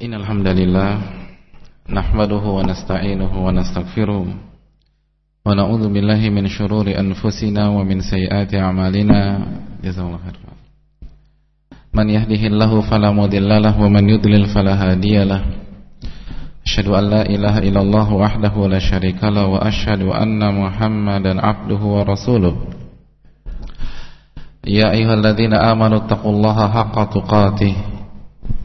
إن الحمد لله نحمده ونستعينه ونستغفره ونعوذ بالله من شرور أنفسنا ومن سيئات أعمالنا. جزا الله خير. من يهده الله فلا مضل له ومن يضلل فلا هادي له. أشهد أن لا إله إلا الله وحده لا شريك له وأشهد أن محمدا عبده ورسوله. يا أيها الذين آمنوا اتقوا الله حق تقاته.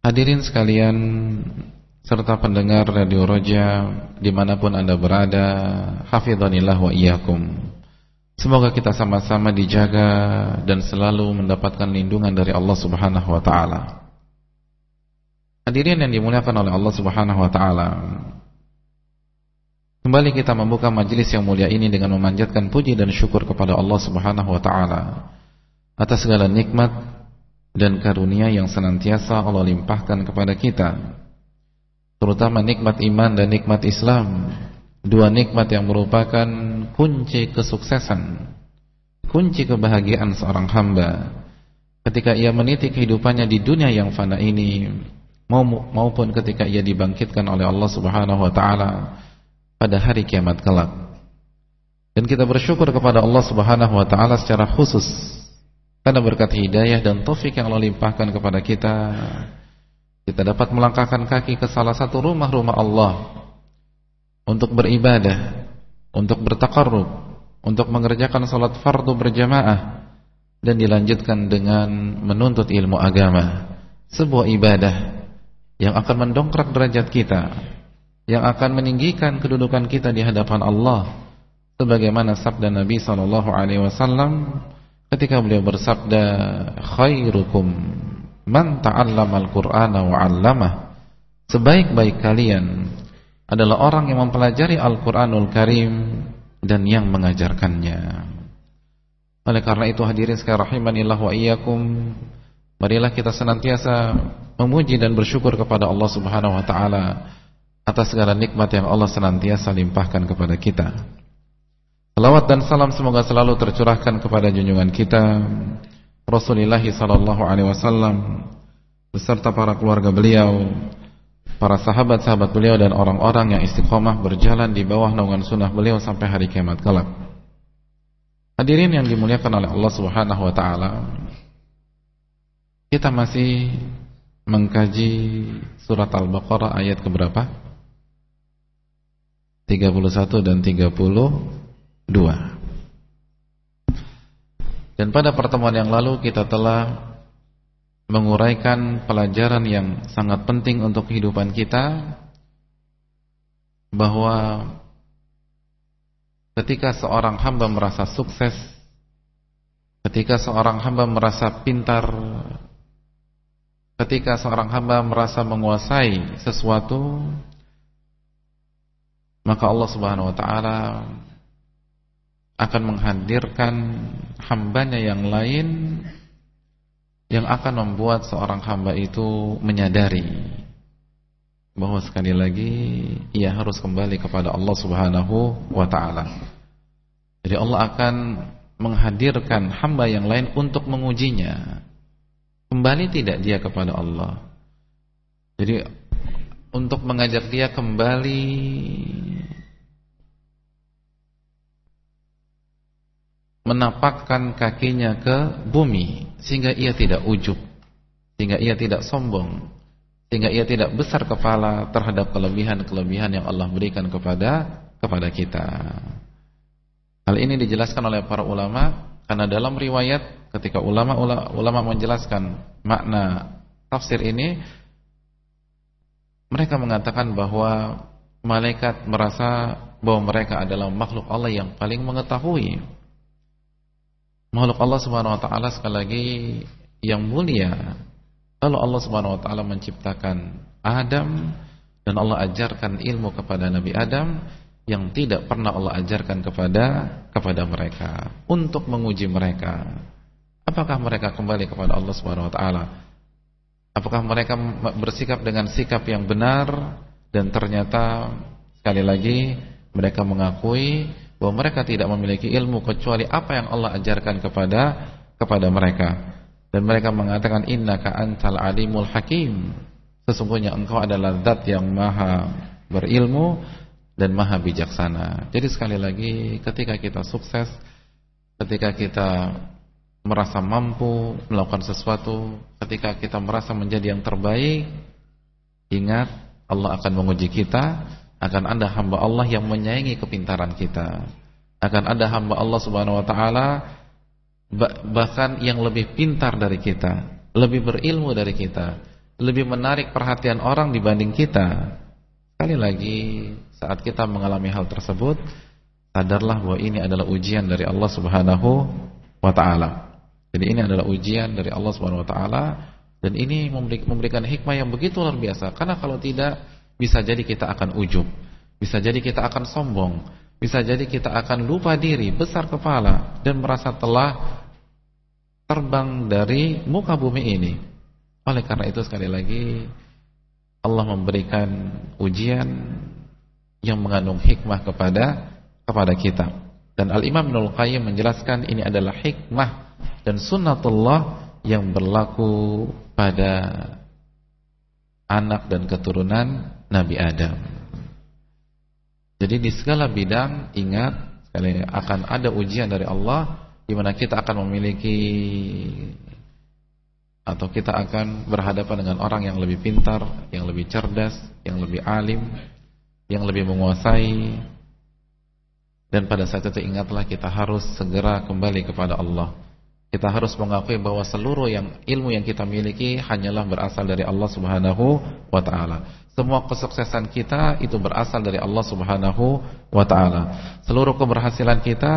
Hadirin sekalian serta pendengar Radio Roja di mana pun anda berada, hafidhanillah wa iyyakum. Semoga kita sama-sama dijaga dan selalu mendapatkan lindungan dari Allah Subhanahu wa taala. Hadirin yang dimuliakan oleh Allah Subhanahu wa taala. Kembali kita membuka majelis yang mulia ini dengan memanjatkan puji dan syukur kepada Allah Subhanahu wa taala atas segala nikmat dan karunia yang senantiasa Allah limpahkan kepada kita. Terutama nikmat iman dan nikmat Islam. Dua nikmat yang merupakan kunci kesuksesan, kunci kebahagiaan seorang hamba ketika ia meniti kehidupannya di dunia yang fana ini maupun ketika ia dibangkitkan oleh Allah Subhanahu wa taala pada hari kiamat kelak. Dan kita bersyukur kepada Allah Subhanahu wa taala secara khusus karena berkat hidayah dan taufik yang Allah limpahkan kepada kita kita dapat melangkahkan kaki ke salah satu rumah-rumah Allah untuk beribadah, untuk bertakarrub, untuk mengerjakan salat fardu berjamaah dan dilanjutkan dengan menuntut ilmu agama. Sebuah ibadah yang akan mendongkrak derajat kita, yang akan meninggikan kedudukan kita di hadapan Allah. Sebagaimana sabda Nabi wasallam ketika beliau bersabda, "Khairukum man ta'allama al-Qur'ana wa 'allamah." Sebaik-baik kalian adalah orang yang mempelajari Al-Qur'anul Karim dan yang mengajarkannya. Oleh karena itu hadirin sekalian rahimanillah wa iyyakum, marilah kita senantiasa memuji dan bersyukur kepada Allah Subhanahu wa taala atas segala nikmat yang Allah senantiasa limpahkan kepada kita. Salawat dan salam semoga selalu tercurahkan kepada junjungan kita Rasulullah sallallahu alaihi wasallam beserta para keluarga beliau, para sahabat-sahabat beliau dan orang-orang yang istiqomah berjalan di bawah naungan sunnah beliau sampai hari kiamat kelak. Hadirin yang dimuliakan oleh Allah Subhanahu wa taala. Kita masih mengkaji surat Al-Baqarah ayat keberapa? 31 dan 32. Dan pada pertemuan yang lalu kita telah menguraikan pelajaran yang sangat penting untuk kehidupan kita bahwa ketika seorang hamba merasa sukses, ketika seorang hamba merasa pintar, ketika seorang hamba merasa menguasai sesuatu, maka Allah Subhanahu wa taala akan menghadirkan hambanya yang lain yang akan membuat seorang hamba itu menyadari bahwa sekali lagi ia harus kembali kepada Allah Subhanahu wa taala. Jadi Allah akan menghadirkan hamba yang lain untuk mengujinya. Kembali tidak dia kepada Allah. Jadi untuk mengajak dia kembali menapakkan kakinya ke bumi sehingga ia tidak ujub, sehingga ia tidak sombong, sehingga ia tidak besar kepala terhadap kelebihan-kelebihan yang Allah berikan kepada kepada kita. Hal ini dijelaskan oleh para ulama karena dalam riwayat ketika ulama ulama menjelaskan makna tafsir ini mereka mengatakan bahwa malaikat merasa bahwa mereka adalah makhluk Allah yang paling mengetahui. Makhluk Allah Subhanahu wa taala sekali lagi yang mulia Lalu Allah Subhanahu wa taala menciptakan Adam dan Allah ajarkan ilmu kepada Nabi Adam yang tidak pernah Allah ajarkan kepada kepada mereka untuk menguji mereka. Apakah mereka kembali kepada Allah Subhanahu wa taala? Apakah mereka bersikap dengan sikap yang benar dan ternyata sekali lagi mereka mengakui bahwa mereka tidak memiliki ilmu kecuali apa yang Allah ajarkan kepada kepada mereka. Dan mereka mengatakan innaka antal alimul hakim. Sesungguhnya engkau adalah zat yang maha berilmu dan maha bijaksana. Jadi sekali lagi ketika kita sukses ketika kita merasa mampu melakukan sesuatu ketika kita merasa menjadi yang terbaik ingat Allah akan menguji kita akan ada hamba Allah yang menyayangi kepintaran kita akan ada hamba Allah subhanahu wa ta'ala bahkan yang lebih pintar dari kita, lebih berilmu dari kita, lebih menarik perhatian orang dibanding kita. Sekali lagi, saat kita mengalami hal tersebut, sadarlah bahwa ini adalah ujian dari Allah Subhanahu wa taala. Jadi ini adalah ujian dari Allah Subhanahu wa taala dan ini memberikan hikmah yang begitu luar biasa. Karena kalau tidak bisa jadi kita akan ujub, bisa jadi kita akan sombong, bisa jadi kita akan lupa diri, besar kepala dan merasa telah terbang dari muka bumi ini. Oleh karena itu sekali lagi Allah memberikan ujian yang mengandung hikmah kepada kepada kita. Dan Al-Imam Ibnu Qayyim menjelaskan ini adalah hikmah dan sunnatullah yang berlaku pada anak dan keturunan Nabi Adam. Jadi di segala bidang ingat sekali akan ada ujian dari Allah di mana kita akan memiliki atau kita akan berhadapan dengan orang yang lebih pintar, yang lebih cerdas, yang lebih alim, yang lebih menguasai. Dan pada saat itu ingatlah kita harus segera kembali kepada Allah. Kita harus mengakui bahwa seluruh yang ilmu yang kita miliki hanyalah berasal dari Allah Subhanahu wa taala. Semua kesuksesan kita itu berasal dari Allah Subhanahu wa taala. Seluruh keberhasilan kita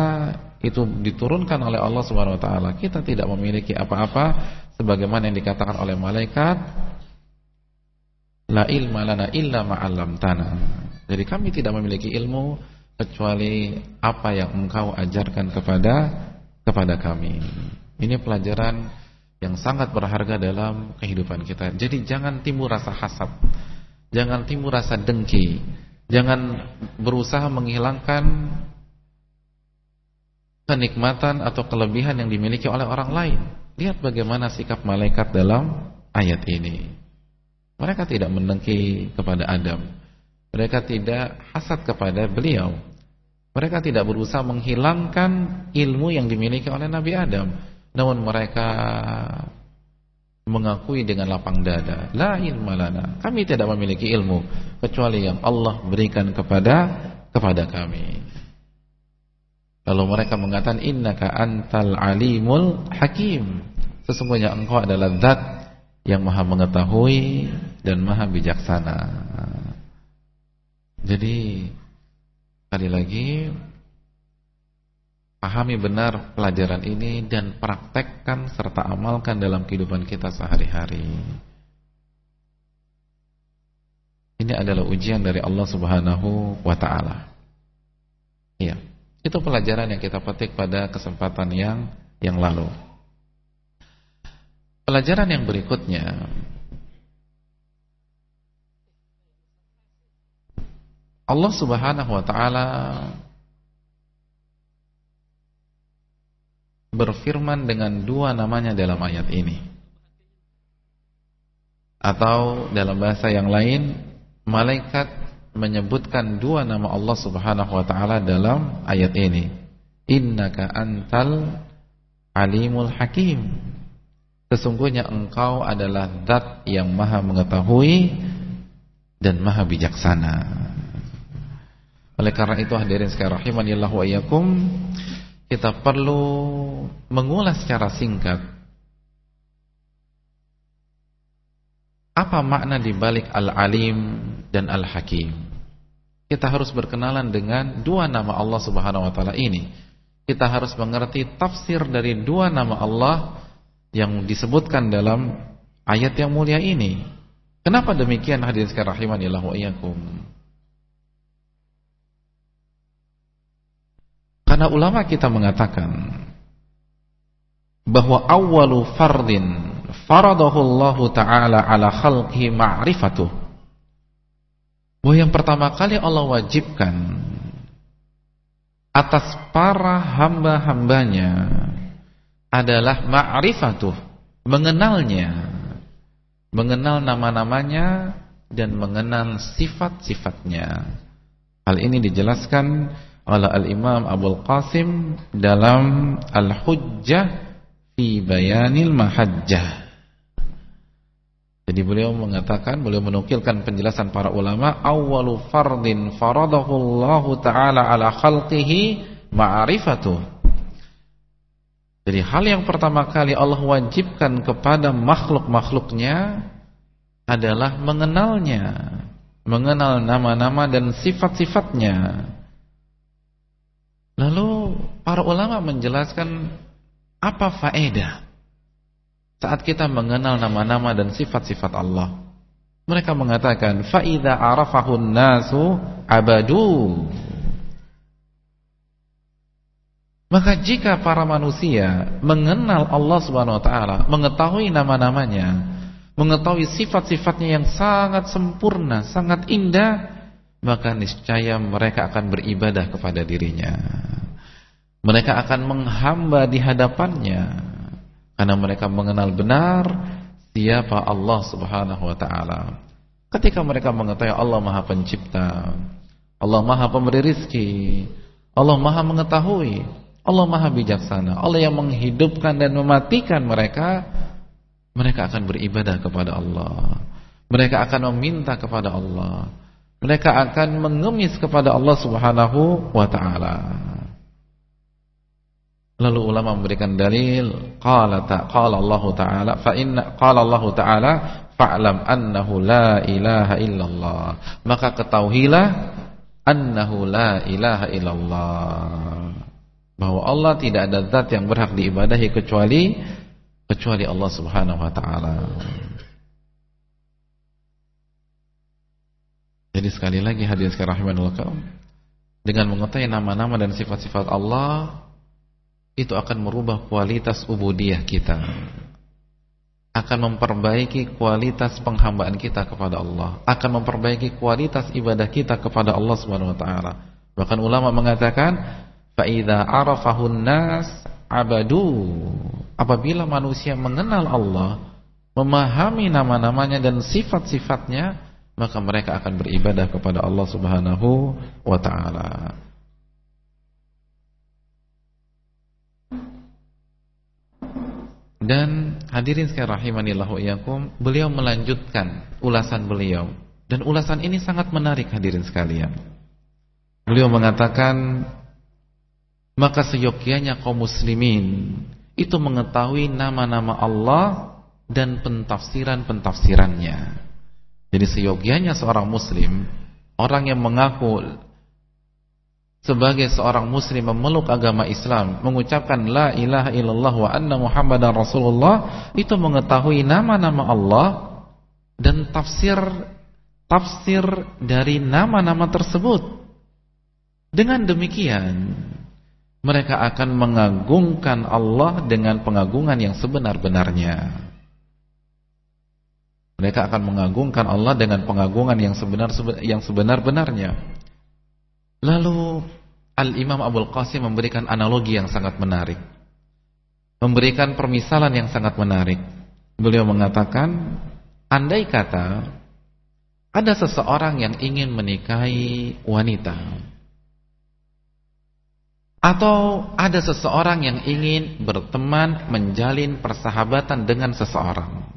itu diturunkan oleh Allah Subhanahu wa taala. Kita tidak memiliki apa-apa sebagaimana yang dikatakan oleh malaikat La ilma lana illa ma'allamtana. Jadi kami tidak memiliki ilmu kecuali apa yang engkau ajarkan kepada kepada kami. Ini pelajaran yang sangat berharga dalam kehidupan kita. Jadi jangan timbul rasa hasad. Jangan timbul rasa dengki. Jangan berusaha menghilangkan kenikmatan atau kelebihan yang dimiliki oleh orang lain. Lihat bagaimana sikap malaikat dalam ayat ini. Mereka tidak mendengki kepada Adam. Mereka tidak hasad kepada beliau. Mereka tidak berusaha menghilangkan ilmu yang dimiliki oleh Nabi Adam namun mereka mengakui dengan lapang dada, la ilma lana. Kami tidak memiliki ilmu kecuali yang Allah berikan kepada kepada kami. Lalu mereka mengatakan innaka antal alimul hakim. Sesungguhnya engkau adalah zat yang maha mengetahui dan maha bijaksana. Jadi sekali lagi Pahami benar pelajaran ini dan praktekkan serta amalkan dalam kehidupan kita sehari-hari. Ini adalah ujian dari Allah Subhanahu wa taala. Iya, itu pelajaran yang kita petik pada kesempatan yang yang lalu. Pelajaran yang berikutnya Allah Subhanahu wa taala berfirman dengan dua namanya dalam ayat ini. Atau dalam bahasa yang lain, malaikat menyebutkan dua nama Allah Subhanahu wa taala dalam ayat ini. 'Inna Innaka antal alimul hakim. Sesungguhnya engkau adalah zat yang maha mengetahui dan maha bijaksana. Oleh karena itu hadirin sekalian rahimanillahu wa iyyakum, kita perlu mengulas secara singkat apa makna dibalik Al-Alim dan Al-Hakim. Kita harus berkenalan dengan dua nama Allah Subhanahu wa taala ini. Kita harus mengerti tafsir dari dua nama Allah yang disebutkan dalam ayat yang mulia ini. Kenapa demikian hadirin sekalian rahimanillah wa iyyakum? Karena ulama kita mengatakan bahwa awwalu fardin faradahu Allah taala ala khalqihi ma'rifatuh. Bahwa yang pertama kali Allah wajibkan atas para hamba-hambanya adalah ma'rifatuh, mengenalnya. Mengenal nama-namanya dan mengenal sifat-sifatnya. Hal ini dijelaskan oleh Al-Imam Abdul Qasim dalam Al-Hujjah fi Bayanil Mahajjah. Jadi beliau mengatakan, beliau menukilkan penjelasan para ulama, awwalu fardin faradahu Allah taala ala khalqihi ma'rifatuh jadi hal yang pertama kali Allah wajibkan kepada makhluk-makhluknya adalah mengenalnya, mengenal nama-nama dan sifat-sifatnya. Lalu para ulama menjelaskan apa faedah saat kita mengenal nama-nama dan sifat-sifat Allah. Mereka mengatakan faida arafahun nasu abadu Maka jika para manusia mengenal Allah Subhanahu wa taala, mengetahui nama-namanya, mengetahui sifat-sifatnya yang sangat sempurna, sangat indah, maka niscaya mereka akan beribadah kepada dirinya. Mereka akan menghamba di hadapannya karena mereka mengenal benar siapa Allah Subhanahu wa taala. Ketika mereka mengetahui Allah Maha Pencipta, Allah Maha Pemberi rizki, Allah Maha mengetahui Allah maha bijaksana Allah yang menghidupkan dan mematikan mereka Mereka akan beribadah kepada Allah Mereka akan meminta kepada Allah Mereka akan mengemis kepada Allah subhanahu wa ta'ala. Lalu ulama memberikan dalil Qala ta, qala Allah ta'ala Fa inna qala Allah ta'ala Fa'lam annahu la ilaha illallah. Maka ketahuilah Annahu la ilaha illallah. Bahwa Allah tidak ada zat yang berhak diibadahi kecuali kecuali Allah Subhanahu wa taala. Jadi sekali lagi hadirin sekalian dengan mengetahui nama-nama dan sifat-sifat Allah itu akan merubah kualitas ubudiyah kita. Akan memperbaiki kualitas penghambaan kita kepada Allah, akan memperbaiki kualitas ibadah kita kepada Allah Subhanahu wa taala. Bahkan ulama mengatakan Fa'idha arafahun nas abadu Apabila manusia mengenal Allah Memahami nama-namanya dan sifat-sifatnya Maka mereka akan beribadah kepada Allah subhanahu wa ta'ala. Dan hadirin sekalian rahimanillahu iyakum Beliau melanjutkan ulasan beliau. Dan ulasan ini sangat menarik hadirin sekalian. Beliau mengatakan maka seyogyanya kaum muslimin itu mengetahui nama-nama Allah dan pentafsiran-pentafsirannya. Jadi seyogyanya seorang muslim, orang yang mengaku sebagai seorang muslim memeluk agama Islam, mengucapkan la ilaha illallah wa anna muhammadan rasulullah, itu mengetahui nama-nama Allah dan tafsir tafsir dari nama-nama tersebut. Dengan demikian, mereka akan mengagungkan Allah dengan pengagungan yang sebenar-benarnya. Mereka akan mengagungkan Allah dengan pengagungan yang sebenar yang sebenar-benarnya. Lalu Al-Imam Abdul Qasim memberikan analogi yang sangat menarik. Memberikan permisalan yang sangat menarik. Beliau mengatakan, andai kata ada seseorang yang ingin menikahi wanita Atau ada seseorang yang ingin berteman menjalin persahabatan dengan seseorang.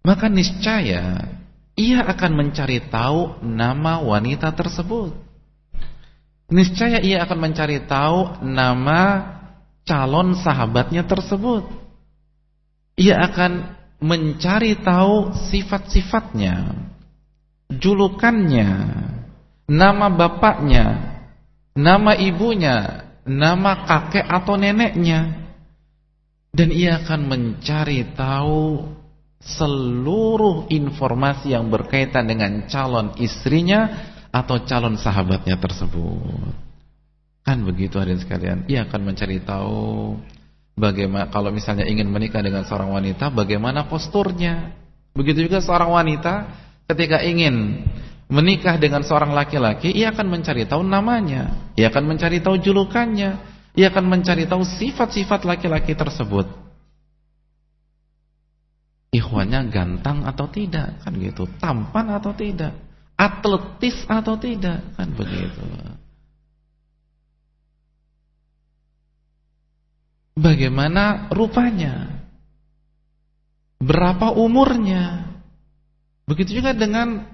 Maka niscaya ia akan mencari tahu nama wanita tersebut. Niscaya ia akan mencari tahu nama calon sahabatnya tersebut. Ia akan mencari tahu sifat-sifatnya, julukannya, nama bapaknya, nama ibunya, nama kakek atau neneknya. Dan ia akan mencari tahu seluruh informasi yang berkaitan dengan calon istrinya atau calon sahabatnya tersebut. Kan begitu hadirin sekalian. Ia akan mencari tahu bagaimana kalau misalnya ingin menikah dengan seorang wanita, bagaimana posturnya. Begitu juga seorang wanita ketika ingin menikah dengan seorang laki-laki, ia akan mencari tahu namanya, ia akan mencari tahu julukannya, ia akan mencari tahu sifat-sifat laki-laki tersebut. Ikhwannya gantang atau tidak, kan gitu. Tampan atau tidak. Atletis atau tidak kan begitu. Bagaimana rupanya? Berapa umurnya? Begitu juga dengan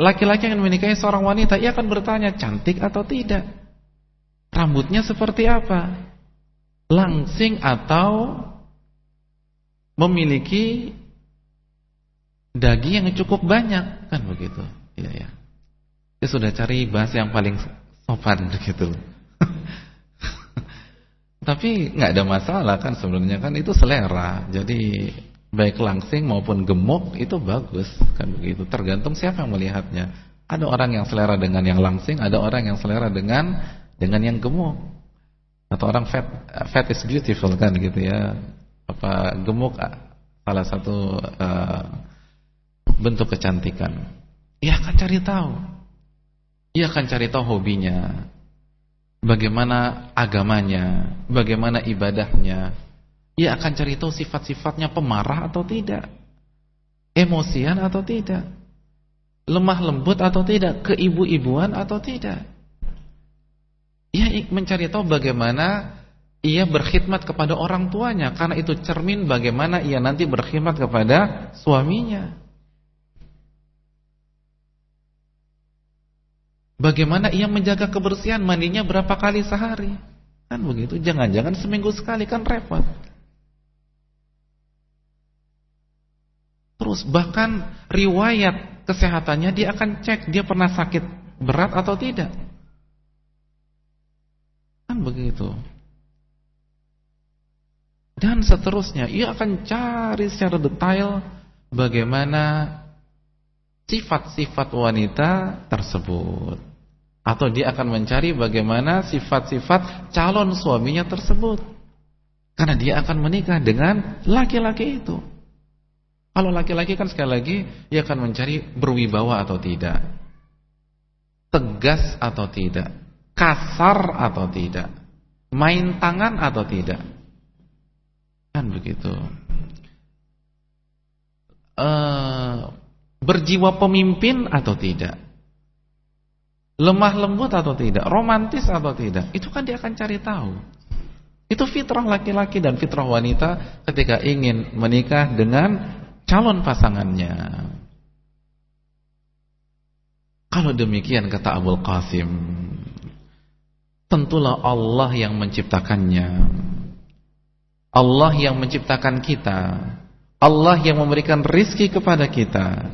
laki-laki yang menikahi seorang wanita ia akan bertanya cantik atau tidak? Rambutnya seperti apa? Langsing atau memiliki daging yang cukup banyak kan begitu Iya ya. Dia sudah cari bahasa yang paling sopan gitu. Tapi nggak ada masalah kan sebenarnya kan itu selera. Jadi baik langsing maupun gemuk itu bagus kan begitu. Tergantung siapa yang melihatnya. Ada orang yang selera dengan yang langsing, ada orang yang selera dengan dengan yang gemuk. Atau orang fat fat is beautiful kan gitu ya. Apa gemuk salah satu uh, bentuk kecantikan. Ia akan cari tahu. Ia akan cari tahu hobinya. Bagaimana agamanya, bagaimana ibadahnya. Ia akan cari tahu sifat-sifatnya pemarah atau tidak. Emosian atau tidak. Lemah lembut atau tidak, keibu-ibuan atau tidak. Ia mencari tahu bagaimana ia berkhidmat kepada orang tuanya karena itu cermin bagaimana ia nanti berkhidmat kepada suaminya. Bagaimana ia menjaga kebersihan mandinya berapa kali sehari? Kan begitu, jangan-jangan seminggu sekali kan repot. Terus bahkan riwayat kesehatannya dia akan cek dia pernah sakit berat atau tidak. Kan begitu. Dan seterusnya, ia akan cari secara detail bagaimana sifat-sifat wanita tersebut. Atau dia akan mencari bagaimana sifat-sifat calon suaminya tersebut. Karena dia akan menikah dengan laki-laki itu. Kalau laki-laki kan sekali lagi dia akan mencari berwibawa atau tidak. Tegas atau tidak. Kasar atau tidak. Main tangan atau tidak. Kan begitu. Uh, berjiwa pemimpin atau tidak lemah lembut atau tidak, romantis atau tidak, itu kan dia akan cari tahu. Itu fitrah laki-laki dan fitrah wanita ketika ingin menikah dengan calon pasangannya. Kalau demikian kata Abul Qasim, tentulah Allah yang menciptakannya. Allah yang menciptakan kita. Allah yang memberikan rizki kepada kita.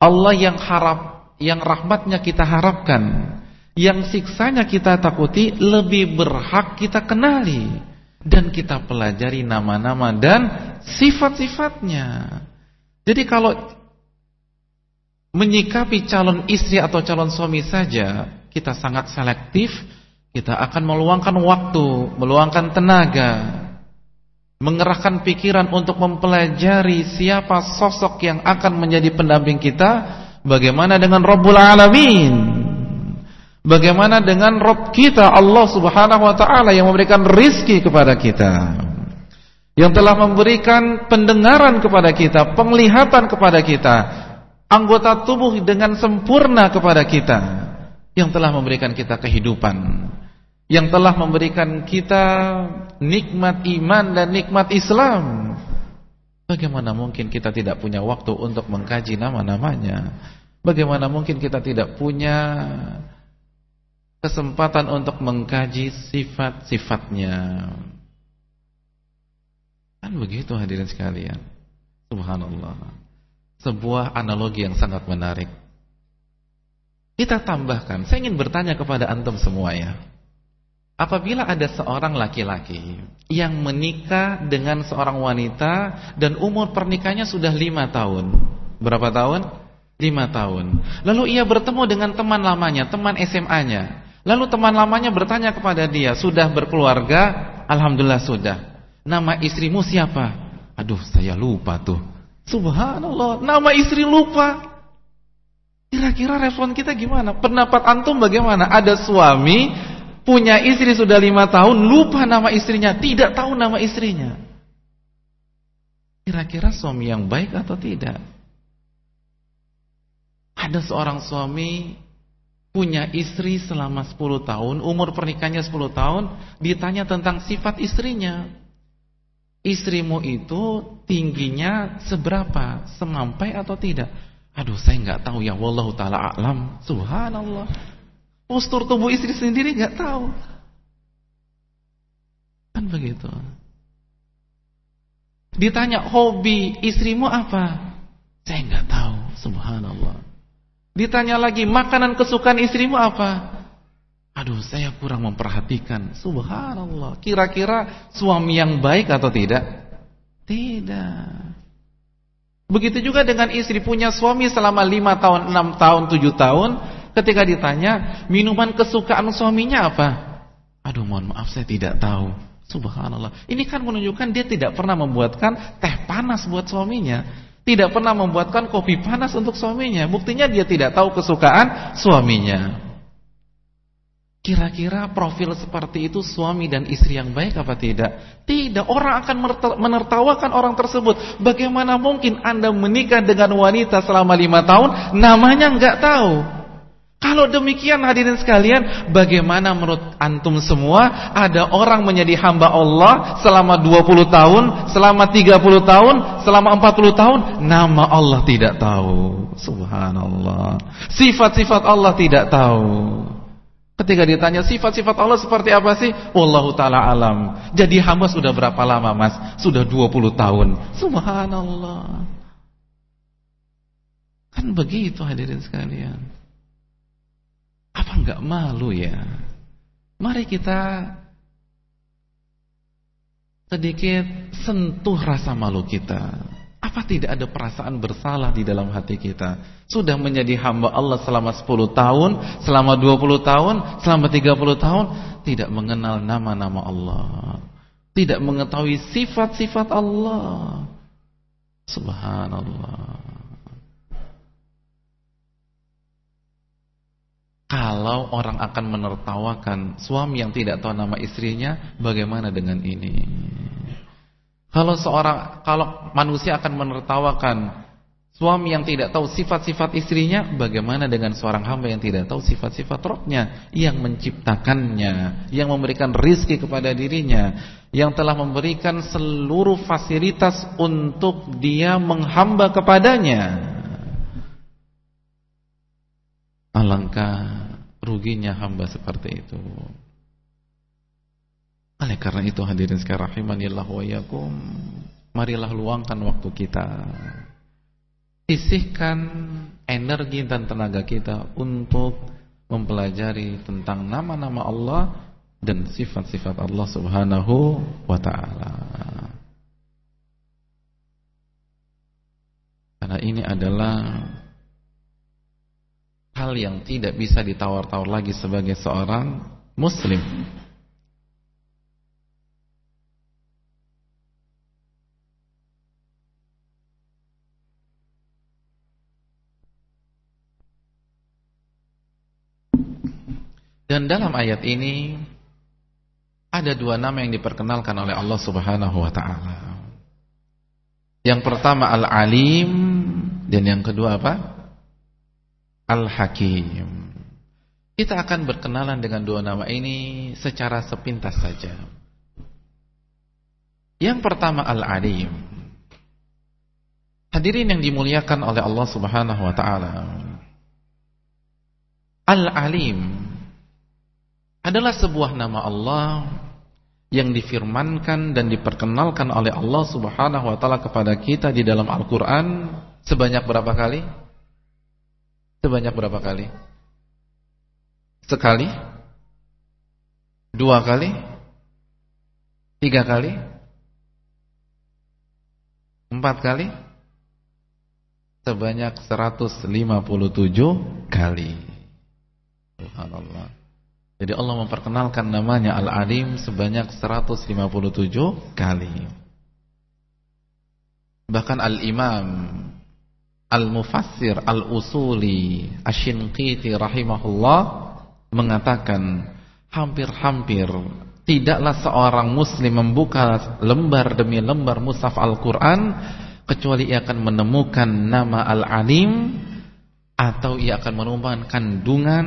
Allah yang harap yang rahmatnya kita harapkan, yang siksanya kita takuti lebih berhak kita kenali dan kita pelajari nama-nama dan sifat-sifatnya. Jadi kalau menyikapi calon istri atau calon suami saja kita sangat selektif, kita akan meluangkan waktu, meluangkan tenaga, mengerahkan pikiran untuk mempelajari siapa sosok yang akan menjadi pendamping kita Bagaimana dengan Rabbul Alamin? Bagaimana dengan Rabb kita Allah Subhanahu wa taala yang memberikan rizki kepada kita? Yang telah memberikan pendengaran kepada kita, penglihatan kepada kita, anggota tubuh dengan sempurna kepada kita. yang telah memberikan kita kehidupan, yang telah memberikan kita nikmat iman dan nikmat Islam. Bagaimana mungkin kita tidak punya waktu untuk mengkaji nama-namanya? Bagaimana mungkin kita tidak punya kesempatan untuk mengkaji sifat-sifatnya? Kan begitu hadirin sekalian. Subhanallah. Sebuah analogi yang sangat menarik. Kita tambahkan, saya ingin bertanya kepada antum semua ya. Apabila ada seorang laki-laki yang menikah dengan seorang wanita dan umur pernikahannya sudah lima tahun. Berapa tahun? Lima tahun. Lalu ia bertemu dengan teman lamanya, teman SMA-nya. Lalu teman lamanya bertanya kepada dia, sudah berkeluarga? Alhamdulillah sudah. Nama istrimu siapa? Aduh, saya lupa tuh. Subhanallah, nama istri lupa. Kira-kira respon kita gimana? Pendapat antum bagaimana? Ada suami punya istri sudah lima tahun lupa nama istrinya, tidak tahu nama istrinya. Kira-kira suami yang baik atau tidak? Ada seorang suami punya istri selama 10 tahun, umur pernikahannya 10 tahun, ditanya tentang sifat istrinya. Istrimu itu tingginya seberapa? Semampai atau tidak? Aduh saya nggak tahu ya wallahu taala alam. Subhanallah. Postur tubuh istri sendiri nggak tahu. Kan begitu. Ditanya hobi istrimu apa? Saya nggak tahu. Subhanallah. Ditanya lagi makanan kesukaan istrimu apa? Aduh saya kurang memperhatikan. Subhanallah. Kira-kira suami yang baik atau tidak? Tidak. Begitu juga dengan istri punya suami selama 5 tahun, 6 tahun, 7 tahun Ketika ditanya minuman kesukaan suaminya apa? Aduh mohon maaf saya tidak tahu Subhanallah Ini kan menunjukkan dia tidak pernah membuatkan teh panas buat suaminya Tidak pernah membuatkan kopi panas untuk suaminya Buktinya dia tidak tahu kesukaan suaminya Kira-kira profil seperti itu suami dan istri yang baik apa tidak? Tidak, orang akan menertawakan orang tersebut. Bagaimana mungkin anda menikah dengan wanita selama lima tahun, namanya nggak tahu. Kalau demikian hadirin sekalian, bagaimana menurut antum semua ada orang menjadi hamba Allah selama 20 tahun, selama 30 tahun, selama 40 tahun, nama Allah tidak tahu. Subhanallah. Sifat-sifat Allah tidak tahu. Ketika ditanya sifat-sifat Allah seperti apa sih? Wallahu taala alam. Jadi hamba sudah berapa lama, Mas? Sudah 20 tahun. Subhanallah. Kan begitu hadirin sekalian. Apa enggak malu ya? Mari kita sedikit sentuh rasa malu kita. Apa tidak ada perasaan bersalah di dalam hati kita? Sudah menjadi hamba Allah selama 10 tahun, selama 20 tahun, selama 30 tahun, tidak mengenal nama-nama Allah. Tidak mengetahui sifat-sifat Allah. Subhanallah. Kalau orang akan menertawakan suami yang tidak tahu nama istrinya, bagaimana dengan ini? Kalau seorang kalau manusia akan menertawakan suami yang tidak tahu sifat-sifat istrinya, bagaimana dengan seorang hamba yang tidak tahu sifat-sifat rohnya yang menciptakannya, yang memberikan rizki kepada dirinya, yang telah memberikan seluruh fasilitas untuk dia menghamba kepadanya. Alangkah ruginya hamba seperti itu. Oleh karena itu hadirin sekalian rahimanillah wa yakum, marilah luangkan waktu kita. Sisihkan energi dan tenaga kita untuk mempelajari tentang nama-nama Allah dan sifat-sifat Allah Subhanahu wa taala. Karena ini adalah hal yang tidak bisa ditawar-tawar lagi sebagai seorang muslim. Dan dalam ayat ini ada dua nama yang diperkenalkan oleh Allah Subhanahu wa taala. Yang pertama Al-Alim dan yang kedua apa? Al-Hakim. Kita akan berkenalan dengan dua nama ini secara sepintas saja. Yang pertama Al-Alim. Hadirin yang dimuliakan oleh Allah Subhanahu wa taala. Al-Alim adalah sebuah nama Allah yang difirmankan dan diperkenalkan oleh Allah Subhanahu wa taala kepada kita di dalam Al-Qur'an sebanyak berapa kali? Sebanyak berapa kali? Sekali? Dua kali? Tiga kali? Empat kali? Sebanyak 157 kali. Subhanallah. Jadi Allah memperkenalkan namanya Al-Alim sebanyak 157 kali. Bahkan Al-Imam Al-Mufassir Al-Usuli Ashinqiti rahimahullah mengatakan hampir-hampir tidaklah seorang muslim membuka lembar demi lembar mushaf Al-Quran kecuali ia akan menemukan nama Al-Alim atau ia akan menemukan kandungan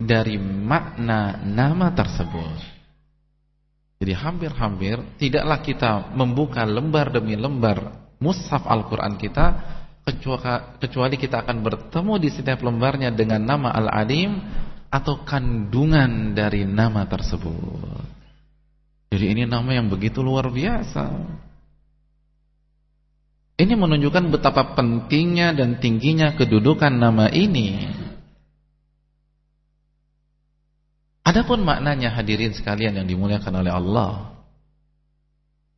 dari makna nama tersebut. Jadi hampir-hampir tidaklah kita membuka lembar demi lembar mushaf Al-Quran kita kecuali kita akan bertemu di setiap lembarnya dengan nama Al-Alim atau kandungan dari nama tersebut. Jadi ini nama yang begitu luar biasa. Ini menunjukkan betapa pentingnya dan tingginya kedudukan nama ini. Adapun maknanya hadirin sekalian yang dimuliakan oleh Allah.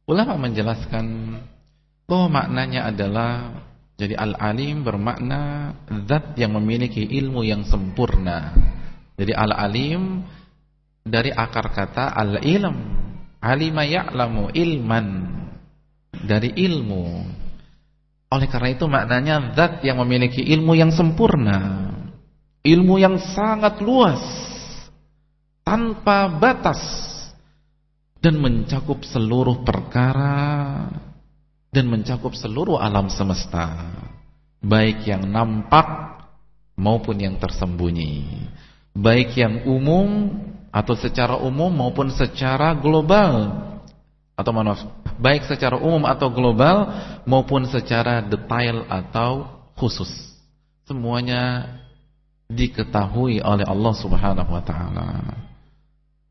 Ulama menjelaskan bahwa maknanya adalah jadi al-alim bermakna zat yang memiliki ilmu yang sempurna. Jadi al-alim dari akar kata al-ilm. Alima ya'lamu ilman. Dari ilmu. Oleh karena itu maknanya zat yang memiliki ilmu yang sempurna. Ilmu yang sangat luas. Tanpa batas. Dan mencakup seluruh perkara. Dan mencakup seluruh alam semesta. Baik yang nampak maupun yang tersembunyi baik yang umum atau secara umum maupun secara global atau maaf baik secara umum atau global maupun secara detail atau khusus semuanya diketahui oleh Allah Subhanahu wa taala.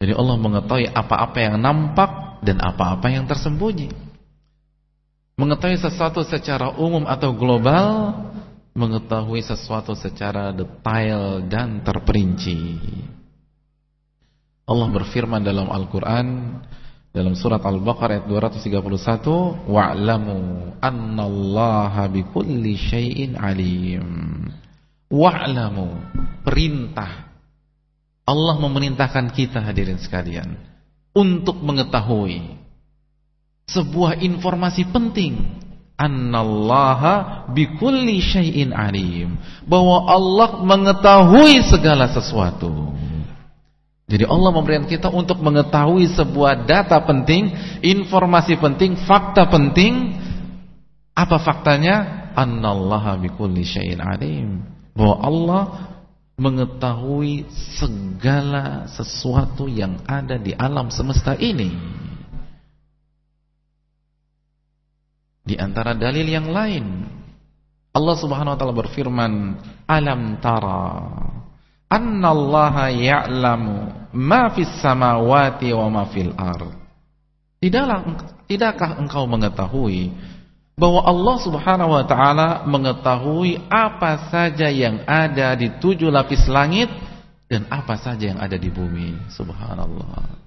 Jadi Allah mengetahui apa-apa yang nampak dan apa-apa yang tersembunyi. Mengetahui sesuatu secara umum atau global mengetahui sesuatu secara detail dan terperinci. Allah berfirman dalam Al-Qur'an dalam surat Al-Baqarah ayat 231, "Wa'lamu annallaha bikulli syai'in alim." Wa'lamu, perintah. Allah memerintahkan kita hadirin sekalian untuk mengetahui sebuah informasi penting. Annallaha bikulli syai'in alim. Bahwa Allah mengetahui segala sesuatu. Jadi Allah memberikan kita untuk mengetahui sebuah data penting informasi penting fakta penting. Apa faktanya? Annallaha bikulli syai'in alim. Bahwa Allah mengetahui segala sesuatu yang ada di alam semesta ini Di antara dalil yang lain Allah Subhanahu wa taala berfirman, "Alam tara annallaha ya'lamu ma fis samawati wa ma fil ard." Tidaklah tidakkah engkau mengetahui bahwa Allah Subhanahu wa taala mengetahui apa saja yang ada di tujuh lapis langit dan apa saja yang ada di bumi. Subhanallah.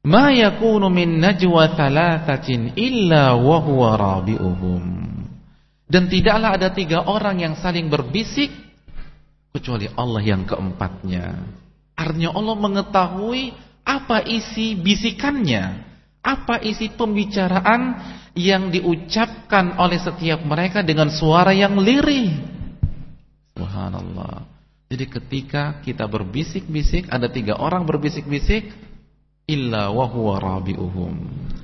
Ma yakunu min najwa thalathatin illa wa huwa rabi'uhum. Dan tidaklah ada tiga orang yang saling berbisik kecuali Allah yang keempatnya. Artinya Allah mengetahui apa isi bisikannya, apa isi pembicaraan yang diucapkan oleh setiap mereka dengan suara yang lirih. Subhanallah. Jadi ketika kita berbisik-bisik, ada tiga orang berbisik-bisik, illa wa huwa rabi'uhum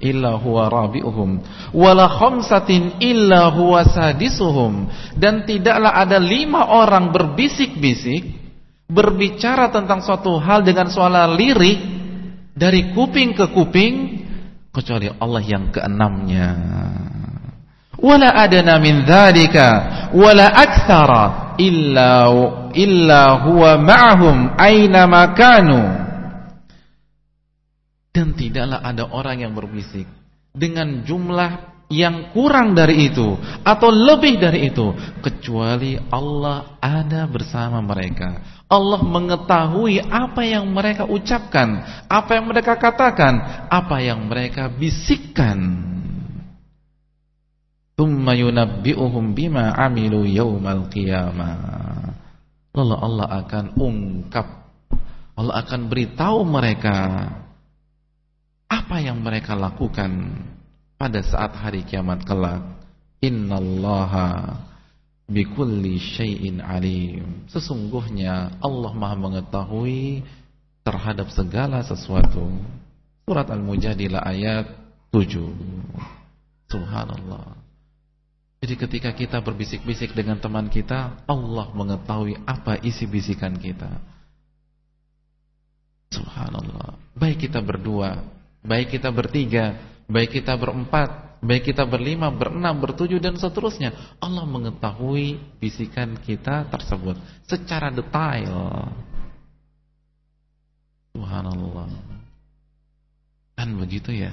illa huwa rabi'uhum wala khamsatin illa huwa sadisuhum dan tidaklah ada lima orang berbisik-bisik berbicara tentang suatu hal dengan suara lirik dari kuping ke kuping kecuali Allah yang keenamnya. Wala adana min dzalika wala aktsara illa illa huwa ma'ahum aina makanu. Dan tidaklah ada orang yang berbisik dengan jumlah yang kurang dari itu atau lebih dari itu kecuali Allah ada bersama mereka. Allah mengetahui apa yang mereka ucapkan, apa yang mereka katakan, apa yang mereka bisikkan. Tsumma yunabbi'uhum bima 'amilu yaumal qiyamah. Lalu Allah akan ungkap Allah akan beritahu mereka apa yang mereka lakukan pada saat hari kiamat kelak? Innallaha bikulli syai'in alim. Sesungguhnya Allah Maha mengetahui terhadap segala sesuatu. Surat al-mujadilah ayat 7 subhanallah. Jadi ketika kita berbisik-bisik dengan teman kita Allah mengetahui apa isi bisikan kita. Subhanallah. Baik kita berdua baik kita bertiga Baik kita berempat, baik kita berlima, berenam, bertujuh dan seterusnya. Allah mengetahui bisikan kita tersebut secara detail. Subhanallah. Kan begitu ya.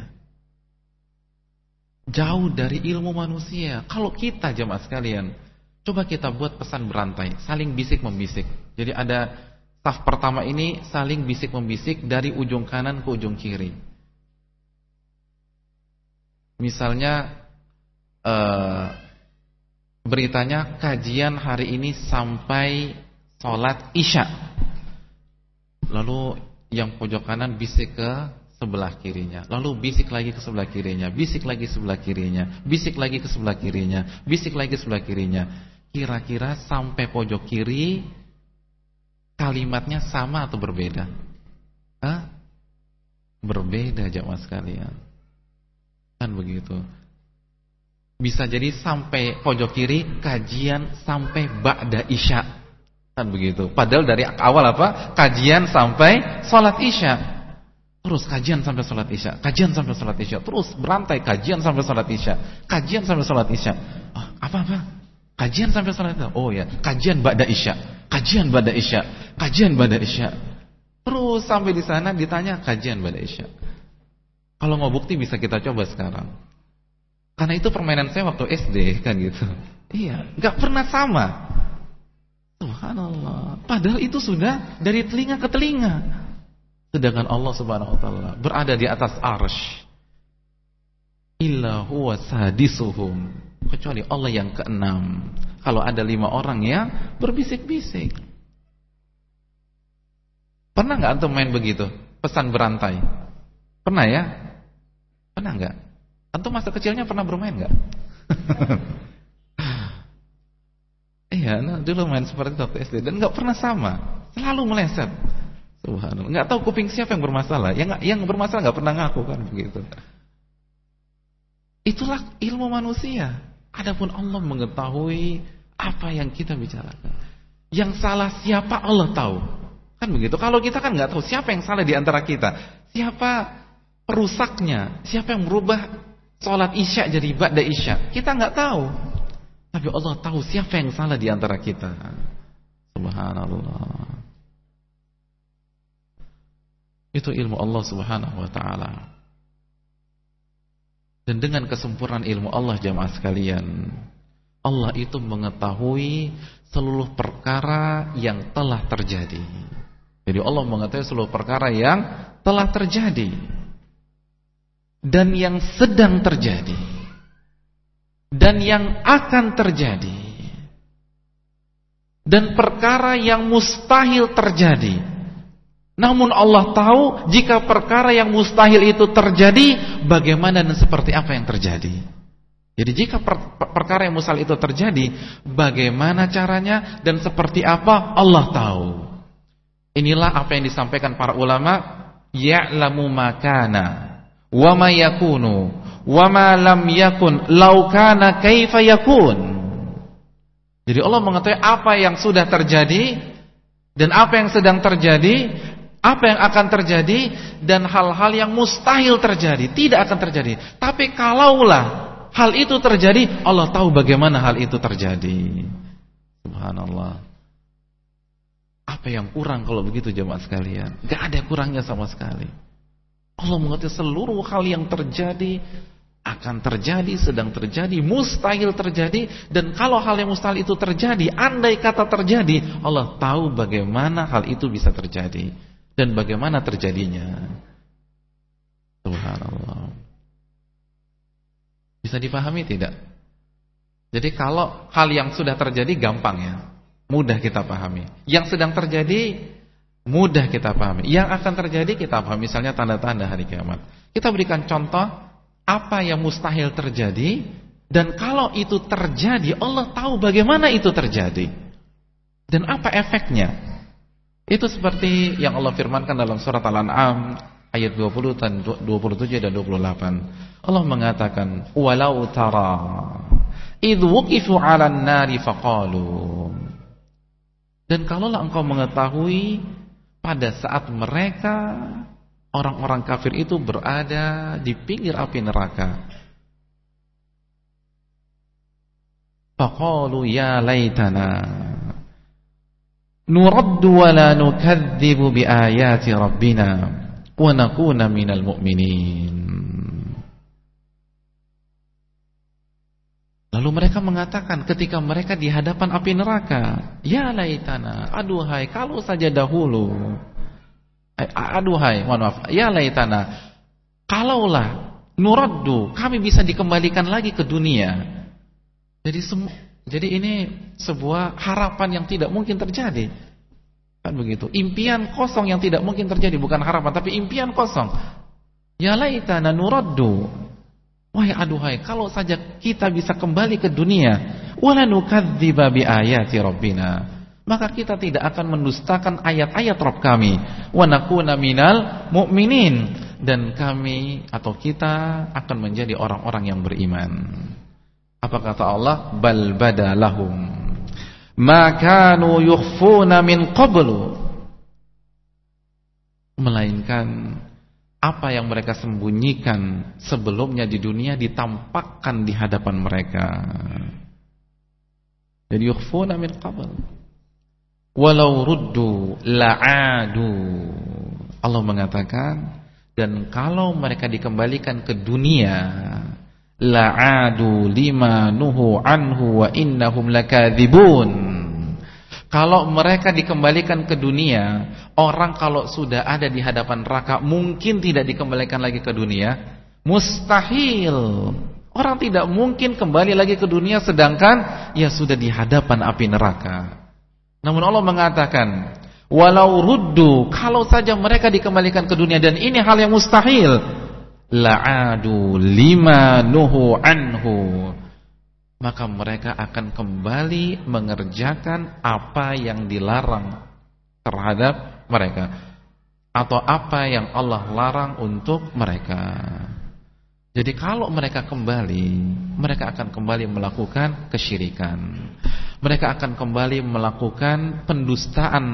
Jauh dari ilmu manusia. Kalau kita jemaah sekalian, coba kita buat pesan berantai, saling bisik membisik. Jadi ada staf pertama ini saling bisik membisik dari ujung kanan ke ujung kiri. Misalnya uh, beritanya kajian hari ini sampai sholat isya. Lalu yang pojok kanan bisik ke sebelah kirinya. Lalu bisik lagi ke sebelah kirinya, bisik lagi sebelah kirinya, bisik lagi ke sebelah kirinya, bisik lagi sebelah kirinya. Kira-kira sampai pojok kiri kalimatnya sama atau berbeda? Hah? Berbeda jamaah sekalian. Kan begitu. Bisa jadi sampai pojok kiri kajian sampai ba'da isya. Kan begitu. Padahal dari awal apa? Kajian sampai sholat isya. Terus kajian sampai sholat isya. Kajian sampai sholat isya. Terus berantai kajian sampai sholat isya. Kajian sampai sholat isya. Oh, apa-apa? Kajian sampai sholat isya. Oh ya, kajian ba'da isya. Kajian ba'da isya. Kajian ba'da isya. Terus sampai di sana ditanya kajian ba'da isya. Kalau mau bukti bisa kita coba sekarang. Karena itu permainan saya waktu SD kan gitu. Iya, nggak pernah sama. Subhanallah. Padahal itu sudah dari telinga ke telinga. Sedangkan Allah Subhanahu wa taala berada di atas arsy. Illa sadisuhum. Kecuali Allah yang keenam. Kalau ada lima orang ya berbisik-bisik. Pernah nggak antum main begitu? Pesan berantai. Pernah ya? Pernah enggak? Antum masa kecilnya pernah bermain enggak? iya, nah, dulu main seperti waktu SD dan enggak pernah sama. Selalu meleset. Subhanallah. Enggak tahu kuping siapa yang bermasalah. Yang yang bermasalah enggak pernah ngaku kan begitu. Itulah ilmu manusia. Adapun Allah mengetahui apa yang kita bicarakan. Yang salah siapa Allah tahu. Kan begitu. Kalau kita kan nggak tahu siapa yang salah di antara kita. Siapa perusaknya, siapa yang merubah sholat isya jadi ba'da isya? Kita nggak tahu. Tapi Allah tahu siapa yang salah di antara kita. Subhanallah. Itu ilmu Allah Subhanahu wa taala. Dan dengan kesempurnaan ilmu Allah jamaah sekalian, Allah itu mengetahui seluruh perkara yang telah terjadi. Jadi Allah mengetahui seluruh perkara yang telah terjadi dan yang sedang terjadi dan yang akan terjadi dan perkara yang mustahil terjadi. Namun Allah tahu jika perkara yang mustahil itu terjadi bagaimana dan seperti apa yang terjadi? Jadi jika per perkara yang mustahil itu terjadi bagaimana caranya dan seperti apa? Allah tahu. Inilah apa yang disampaikan para ulama ya'lamu makana wa ma yakunu wa lam yakun law kana kaifa yakun jadi Allah mengetahui apa yang sudah terjadi Dan apa yang sedang terjadi, apa yang akan terjadi dan hal-hal yang mustahil terjadi, tidak akan terjadi. Tapi kalaulah hal itu terjadi, Allah tahu bagaimana hal itu terjadi. Subhanallah. Apa yang kurang kalau begitu jemaah sekalian? Gak ada kurangnya sama sekali. Allah mengerti seluruh hal yang terjadi akan terjadi, sedang terjadi, mustahil terjadi dan kalau hal yang mustahil itu terjadi, andai kata terjadi, Allah tahu bagaimana hal itu bisa terjadi dan bagaimana terjadinya. Subhanallah. Bisa dipahami tidak? Jadi kalau hal yang sudah terjadi gampang ya, mudah kita pahami. Yang sedang terjadi mudah kita pahami. Yang akan terjadi kita pahami. Misalnya tanda-tanda hari kiamat. Kita berikan contoh apa yang mustahil terjadi dan kalau itu terjadi Allah tahu bagaimana itu terjadi. Dan apa efeknya? Itu seperti yang Allah firmankan dalam surat Al-An'am ayat 20 dan 27 dan 28 Allah mengatakan walau tara idh wuqifu 'alan nari faqalu. Dan kalaulah engkau mengetahui pada saat mereka orang-orang kafir itu berada di pinggir api neraka. Faqalu ya laitana nuraddu wa la nukadzibu bi ayati rabbina wa nakuna minal mu'minin. Lalu mereka mengatakan ketika mereka di hadapan api neraka, ya laitana, aduhai kalau saja dahulu Eh, aduhai, mohon maaf. Ya laitana. Kalaulah nuraddu, kami bisa dikembalikan lagi ke dunia. Jadi jadi ini sebuah harapan yang tidak mungkin terjadi. Kan begitu. Impian kosong yang tidak mungkin terjadi, bukan harapan tapi impian kosong. Ya laitana nuraddu. Wahai aduhai, kalau saja kita bisa kembali ke dunia, wala nukadziba bi ayati rabbina maka kita tidak akan mendustakan ayat-ayat Rabb kami wa nakuna minal mu'minin dan kami atau kita akan menjadi orang-orang yang beriman. Apa kata Allah? Bal badalahum ma kanu yukhfuna min qablu. Melainkan apa yang mereka sembunyikan sebelumnya di dunia ditampakkan di hadapan mereka. Jadi yukhfuna min qablu walau ruddu la'adu. Allah mengatakan dan kalau mereka dikembalikan ke dunia la'adu lima nuhu anhu wa innahum lakadzibun kalau mereka dikembalikan ke dunia orang kalau sudah ada di hadapan neraka mungkin tidak dikembalikan lagi ke dunia? Mustahil. Orang tidak mungkin kembali lagi ke dunia sedangkan ya sudah di hadapan api neraka. Namun Allah mengatakan, walau ruddu, kalau saja mereka dikembalikan ke dunia dan ini hal yang mustahil, la'adu lima nuhu anhu. Maka mereka akan kembali mengerjakan apa yang dilarang terhadap mereka atau apa yang Allah larang untuk mereka. Jadi kalau mereka kembali, mereka akan kembali melakukan kesyirikan mereka akan kembali melakukan pendustaan,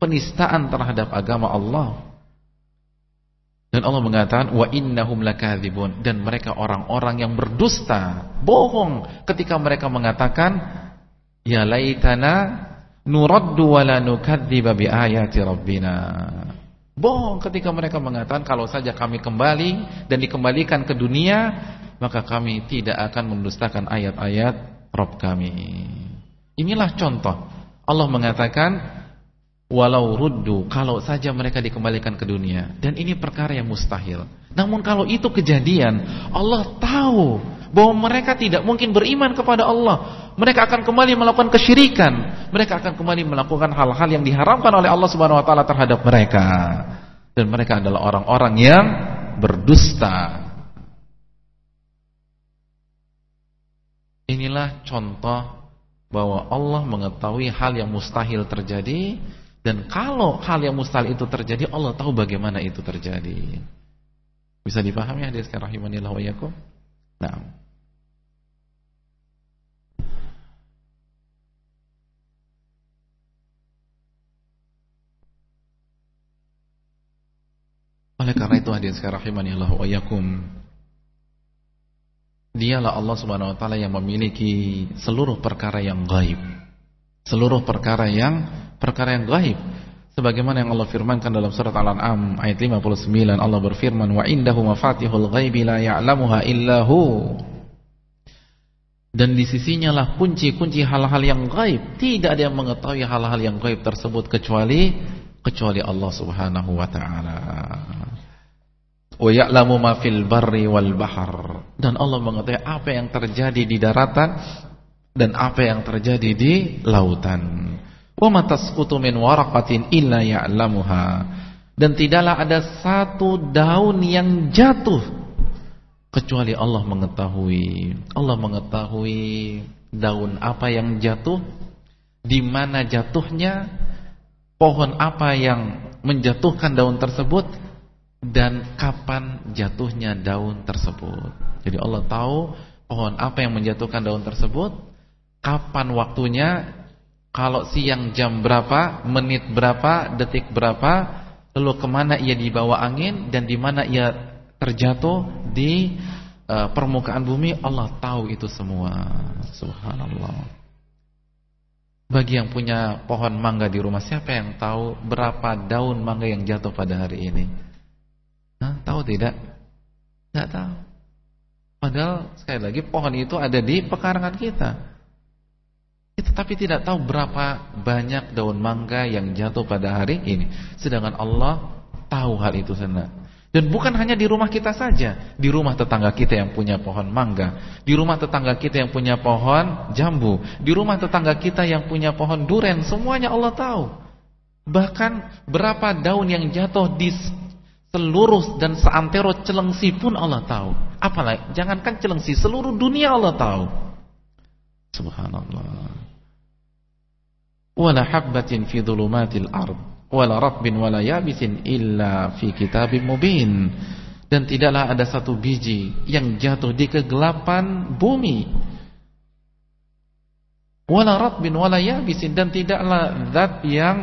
penistaan terhadap agama Allah. Dan Allah mengatakan wa innahum lakadzibun dan mereka orang-orang yang berdusta, bohong ketika mereka mengatakan ya laitana nuraddu wa la nukadziba bi ayati rabbina. Bohong ketika mereka mengatakan kalau saja kami kembali dan dikembalikan ke dunia maka kami tidak akan mendustakan ayat-ayat Rabb kami. Inilah contoh. Allah mengatakan walau ruddu kalau saja mereka dikembalikan ke dunia dan ini perkara yang mustahil. Namun kalau itu kejadian, Allah tahu bahwa mereka tidak mungkin beriman kepada Allah. Mereka akan kembali melakukan kesyirikan. Mereka akan kembali melakukan hal-hal yang diharamkan oleh Allah Subhanahu wa taala terhadap mereka. Dan mereka adalah orang-orang yang berdusta. Inilah contoh bahwa Allah mengetahui hal yang mustahil terjadi dan kalau hal yang mustahil itu terjadi, Allah tahu bagaimana itu terjadi. Bisa dipahami hadis ya, rahimanillah wa yakum? Nah. Oleh karena itu hadirin sekalian rahimanillah wa yakum. Dialah Allah Subhanahu wa taala yang memiliki seluruh perkara yang gaib. Seluruh perkara yang perkara yang gaib. Sebagaimana yang Allah firmankan dalam surat Al-An'am ayat 59 Allah berfirman wa indahu mafatihul ghaibi la ya'lamuha illahu dan di sisinya lah kunci-kunci hal-hal yang gaib. Tidak ada yang mengetahui hal-hal yang gaib tersebut kecuali kecuali Allah Subhanahu wa taala. Wa ya'lamu ma fil barri wal bahr. Dan Allah mengetahui apa yang terjadi di daratan dan apa yang terjadi di lautan Dan tidaklah ada satu daun yang jatuh kecuali Allah mengetahui. Allah mengetahui daun apa yang jatuh, di mana jatuhnya, pohon apa yang menjatuhkan daun tersebut dan kapan jatuhnya daun tersebut. Jadi Allah tahu pohon apa yang menjatuhkan daun tersebut, kapan waktunya kalau siang jam berapa, menit berapa, detik berapa, lalu ke mana ia dibawa angin dan di mana ia terjatuh di uh, permukaan bumi, Allah tahu itu semua. Subhanallah. Bagi yang punya pohon mangga di rumah, siapa yang tahu berapa daun mangga yang jatuh pada hari ini? Hah, tahu tidak? Tidak tahu. Padahal sekali lagi pohon itu ada di pekarangan kita. Tetapi tidak tahu berapa banyak daun mangga yang jatuh pada hari ini. Sedangkan Allah tahu hal itu sana. Dan bukan hanya di rumah kita saja, di rumah tetangga kita yang punya pohon mangga, di rumah tetangga kita yang punya pohon jambu, di rumah tetangga kita yang punya pohon duren, semuanya Allah tahu. Bahkan berapa daun yang jatuh di seluruh dan seantero celengsi pun Allah tahu. Apalagi jangankan celengsi, seluruh dunia Allah tahu. Subhanallah wala habbatin fi dhulumatil ard. Wala ratbin wala yabisin illa fi kitabim mubin. Dan tidaklah ada satu biji yang jatuh di kegelapan bumi. Wala ratbin wala yabisin. Dan tidaklah zat yang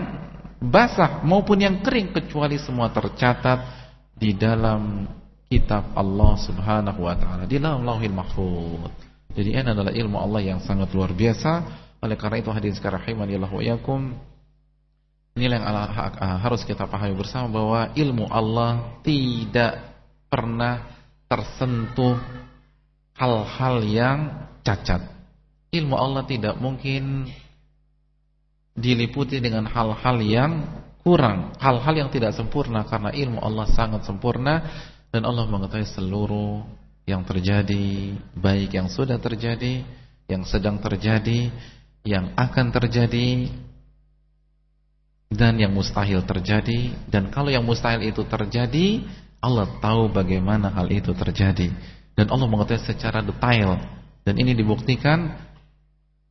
basah maupun yang kering kecuali semua tercatat di dalam kitab Allah Subhanahu wa taala. Di dalam Lauhil Mahfuz. Jadi ini adalah ilmu Allah yang sangat luar biasa oleh karena itu hadirin sekalian rahimanillah wa yakum inilah yang harus kita pahami bersama bahwa ilmu Allah tidak pernah tersentuh hal-hal yang cacat. Ilmu Allah tidak mungkin diliputi dengan hal-hal yang kurang, hal-hal yang tidak sempurna karena ilmu Allah sangat sempurna dan Allah mengetahui seluruh yang terjadi, baik yang sudah terjadi, yang sedang terjadi yang akan terjadi dan yang mustahil terjadi. Dan kalau yang mustahil itu terjadi Allah tahu bagaimana hal itu terjadi. Dan Allah mengetahui secara detail. Dan ini dibuktikan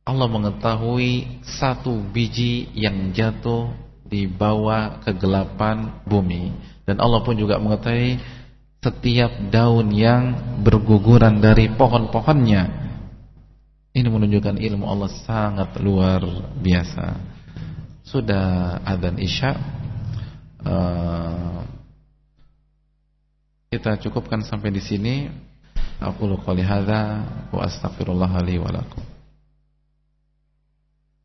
Allah mengetahui satu biji yang jatuh di bawah kegelapan bumi. Dan Allah pun juga mengetahui setiap daun yang berguguran dari pohon-pohonnya ini menunjukkan ilmu Allah sangat luar biasa. Sudah adzan Isya. Uh, kita cukupkan sampai di sini. Aku qouli hadza wa astaghfirullah wa lakum.